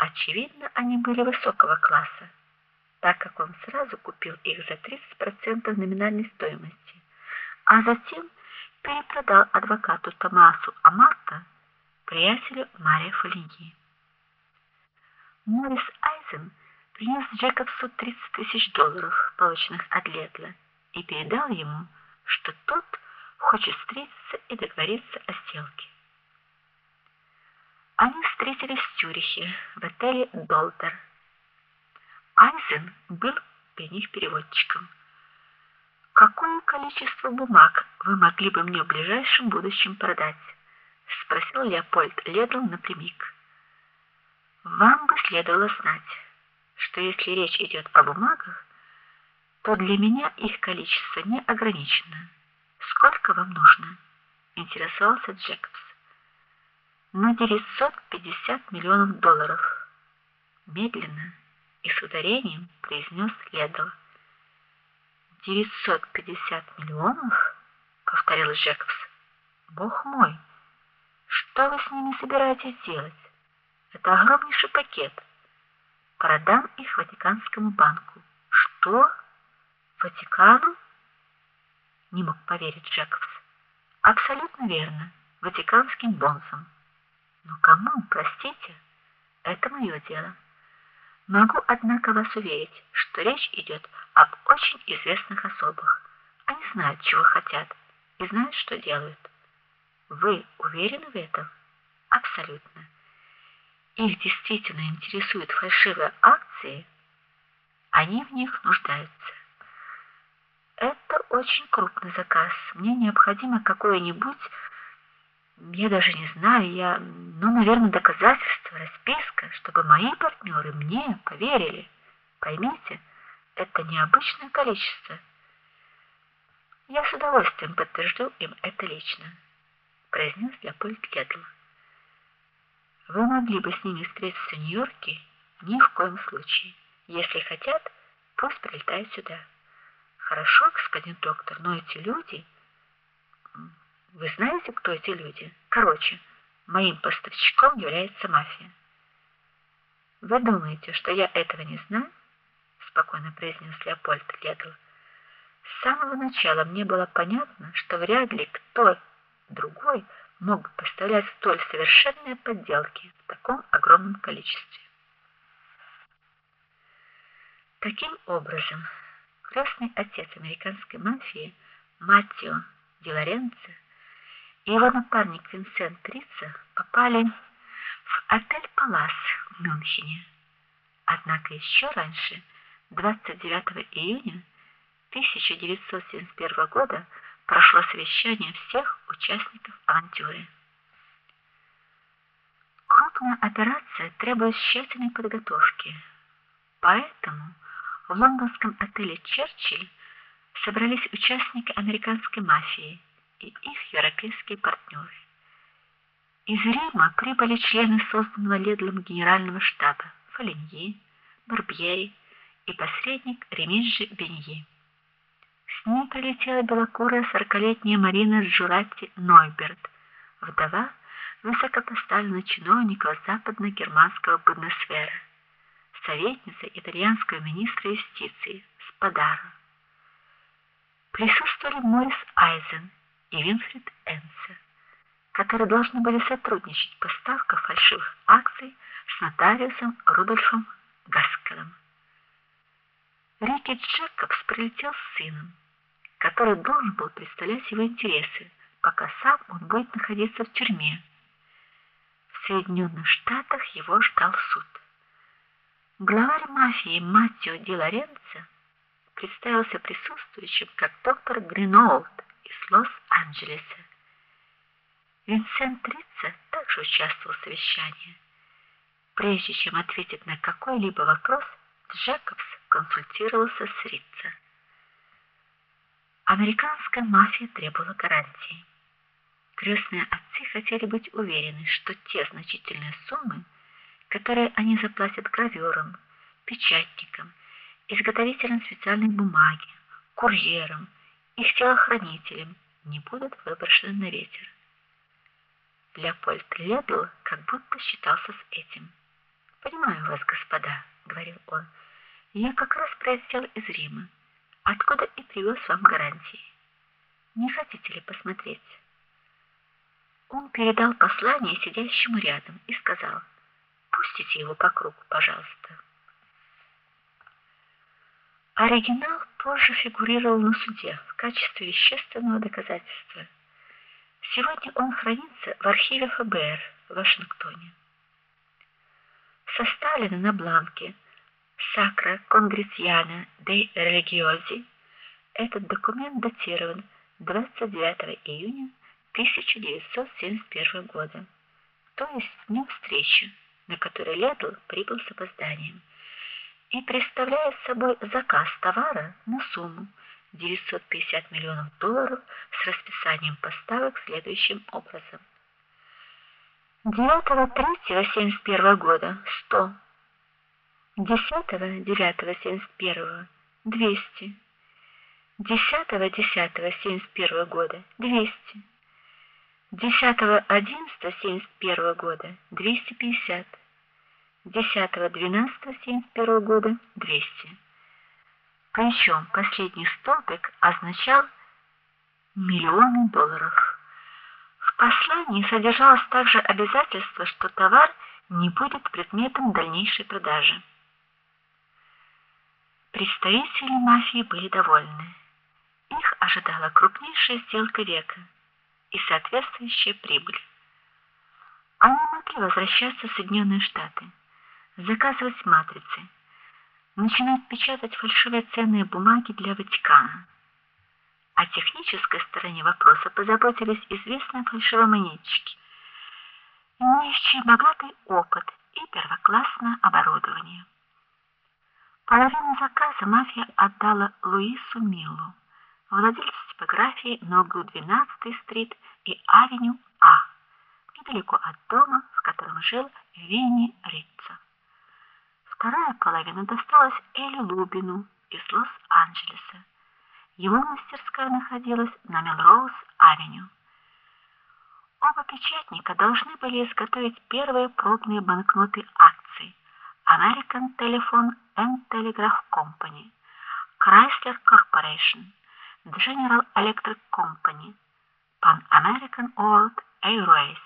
Очевидно, они были высокого класса, так как он сразу купил их за 30% номинальной стоимости, а затем перепродал адвокату Томасу Амата, приятелю Марии Фолиньи. Морис Айзен принес Джекобсу 30 тысяч долларов, полученных от Ледла, и передал ему, что тот хочет встретиться и договориться о сделке. Встретились в Цюрихе, в отеле Долтер. Айзен был при них переводчиком. Какое количество бумаг вы могли бы мне в ближайшем будущем продать? спросил Леопольд Ледл напрямик. Вам бы следовало знать, что если речь идет о бумагах, то для меня их количество не ограничено. Сколько вам нужно? интересовался Джекобс. На 950 миллионов долларов. Медленно и с ударением произнес Ледл. 950 миллионов, повторил Джекобс. Бог мой, что вы с ними собираетесь делать? Это огромнейший пакет. Продам их Ватиканскому банку. Что? Ватикану? Не мог поверить Джекобс. Абсолютно верно. Ватиканским бонзам. Но кому, простите? Это мое дело. Могу, однако, вас уверить, что речь идет об очень известных особах. Они знают, чего хотят, и знают, что делают. Вы уверены в этом? Абсолютно. Их действительно интересуют фальшивые акции, они в них нуждаются. Это очень крупный заказ. Мне необходимо какое-нибудь я даже не знаю, я, ну, наверное, доказательство, расписка, чтобы мои партнеры мне поверили. Поймите, это необычное количество. Я с удовольствием подтвержу им это лично, произнес Леопольд Кедл. Вы могли бы с ними встретиться в Нью-Йорке? Ни в коем случае. Если хотят, пусть прилетают сюда. Хорошо, господин доктор, но эти люди вы знаете, кто эти люди? Короче, моим поставщиком является мафия. Вы думаете, что я этого не знаю? спокойно произнес Леопольд Ледл. С самого начала мне было понятно, что вряд ли кто другой мог поставлять столь совершенные подделки в таком огромном количестве. Таким образом, крестный отец американской мафии Маттио Ди Лоренцо его напарник Винсент Трица попали в отель Палас в Мюнхене. Однако еще раньше, 29 июня 1971 года, прошло совещание всех участников авантюры. Крупная операция требует тщательной подготовки. Поэтому в лондонском отеле Черчилль собрались участники американской мафии и их европейские партнеры. Из Рима прибыли члены созданного Ледлом генерального штаба: Фолиньи, Барбьери и посредник Ремиджи Беньи. С ним прилетела белокурая сорокалетняя Марина Джуратти Нойберт, вдова высокопоставленного чиновника западно-германского Бундесвера, советница итальянского министра юстиции Спадаро. Присутствовали Морис Айзен, и Винфрид Энсе, которые должны были сотрудничать в поставках фальшивых акций с нотариусом Рудольфом Гаскелем. Рики Джекобс прилетел с сыном, который должен был представлять его интересы, пока сам он будет находиться в тюрьме. В Соединенных Штатах его ждал суд. Главарь мафии Маттио Ди Лоренцо представился присутствующим как доктор Гриноулт из Лос-Анджелеса. Винсент Рица также участвовал в совещании. Прежде чем ответить на какой-либо вопрос, Джекобс консультировался с Рица. Американская мафия требовала гарантий. Крестные отцы хотели быть уверены, что те значительные суммы, которые они заплатят гравёрам, печатникам, изготовителям специальной бумаги, курьерам, их телохранителям не будут выброшены на ветер. Леопольд Ледл как будто считался с этим. Понимаю вас, господа, говорил он. Я как раз прилетел из Рима, откуда и привез вам гарантии. Не хотите ли посмотреть? Он передал послание сидящему рядом и сказал: "Пустите его по кругу, пожалуйста". Оригинал позже фигурировал на суде в качестве вещественного доказательства. Сегодня он хранится в архиве ФБР в Вашингтоне. Составлено на бланке Sacra Congressiana dei Religiosi. Этот документ датирован 29 июня 1971 года, то есть днем встречи, на которой Ледл прибыл с опозданием, и представляет собой заказ товара на сумму 950 миллионов долларов с расписанием поставок следующим образом. 9.3.71 года 100 10.9.71 200 10.10.71 года 200 10.11.71 года 250 10.12.71 года 200 Причем последний столбик означал миллионы долларов. В послании содержалось также обязательство, что товар не будет предметом дальнейшей продажи. Представители мафии были довольны. Их ожидала крупнейшая сделка века и соответствующая прибыль. Они могли возвращаться в Соединенные Штаты, заказывать матрицы, начинать печатать фальшивые ценные бумаги для Ватикана. О технической стороне вопроса позаботились известные фальшивомонетчики, имеющие богатый опыт и первоклассное оборудование. Половину заказа мафия отдала Луису Миллу, владельцу типографии на углу 12-й стрит и авеню А, недалеко от дома, в котором жил Винни Риццо. Вторая половина досталась Элли Лубину из Лос-Анджелеса. Его мастерская находилась на Мелроуз-авеню. Оба печатника должны были изготовить первые пробные банкноты акций American Telephone and Telegraph Company, Chrysler Corporation, General Electric Company, Pan American World Airways.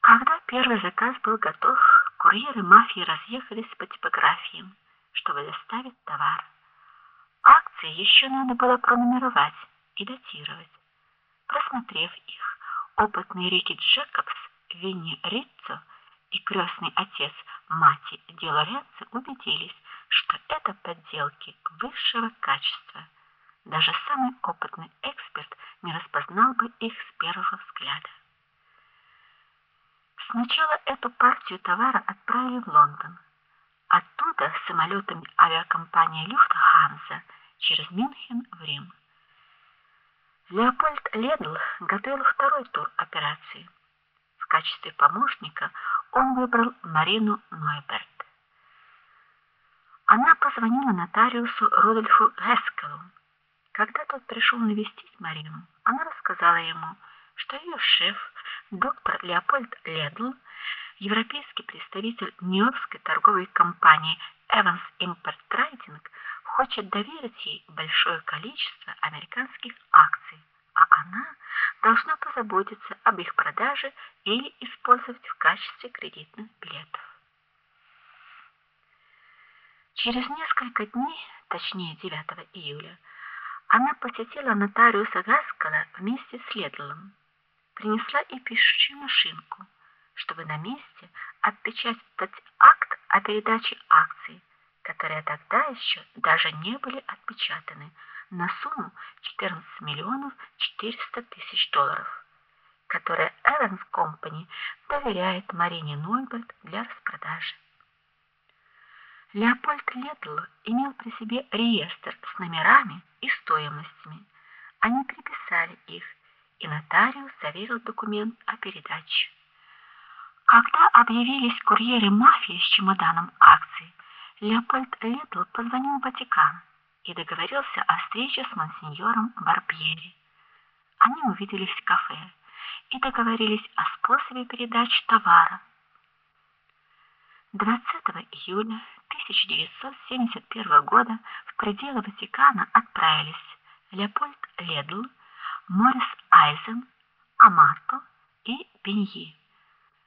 Когда первый заказ был готов, курьеры мафии разъехались по типографиям, чтобы доставить товар. Акции еще надо было пронумеровать и датировать. Просмотрев их, опытный Рики Джекобс, Винни Риццо и крестный отец Мати Ди убедились, что это подделки высшего качества. Даже самый опытный эксперт не распознал бы их с первого взгляда. Сначала эту партию товара отправили в Лондон. Оттуда самолетами авиакомпании Люфтханза через Мюнхен в Рим. Леопольд Ледл готовил второй тур операции. В качестве помощника он выбрал Марину Нойберт. Она позвонила нотариусу Рудольфу Гескелу. Когда тот пришел навестить Марину, она рассказала ему, что ее шеф, доктор Леопольд Ледл, европейский представитель Нью-Йоркской торговой компании Evans Import Trading, хочет доверить ей большое количество американских акций, а она должна позаботиться об их продаже или использовать в качестве кредитных билетов. Через несколько дней, точнее 9 июля, она посетила нотариуса Гаскала вместе с Ледлом. Принесла и пишущую машинку, чтобы на месте отпечатать акт о передаче акций, которые тогда еще даже не были отпечатаны, на сумму 14 миллионов 400 тысяч долларов, которые Evans Company доверяет Марине Нойберт для распродажи. Леопольд Ледл имел при себе реестр с номерами и стоимостями. Они приписали их, и нотариус заверил документ о передаче. Когда объявились курьеры мафии с чемоданом акций, Леопольд Ледл позвонил в Ватикан и договорился о встрече с монсеньором Барбьери. Они увиделись в кафе и договорились о способе передачи товара. 20 июля 1971 года в пределы Ватикана отправились Леопольд Ледл, Морис Айзен, Амато и Беньи.